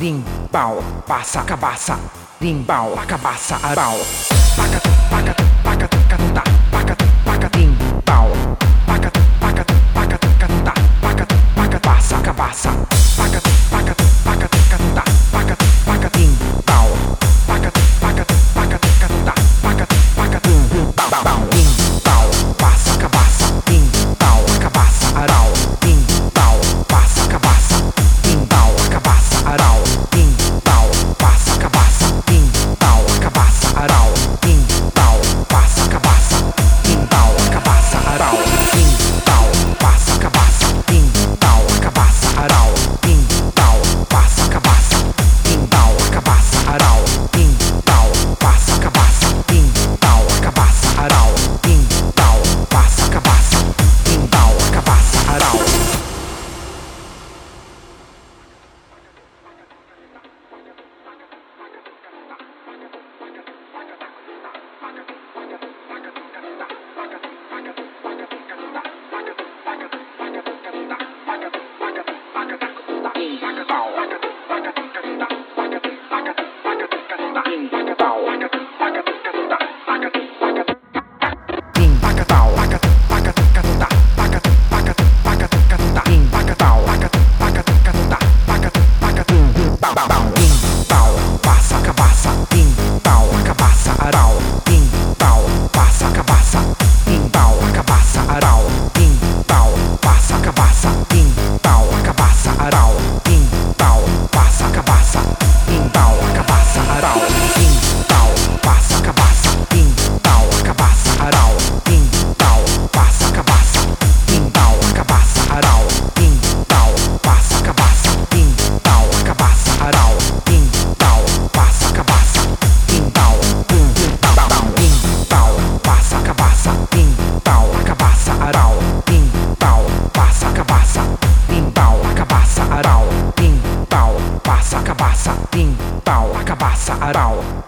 limpau, passa, cabaça, limpau, cabaça, arbau, paca, paca, paca, canuta, paca, paca, limpau, paca, paca, paca, canuta, paca, paca, passa, cabaça, paca, paca,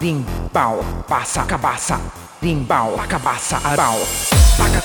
Limbau, passa, cabaça. Limbau, cabaça, arbau. Paca,